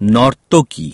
নর্তকী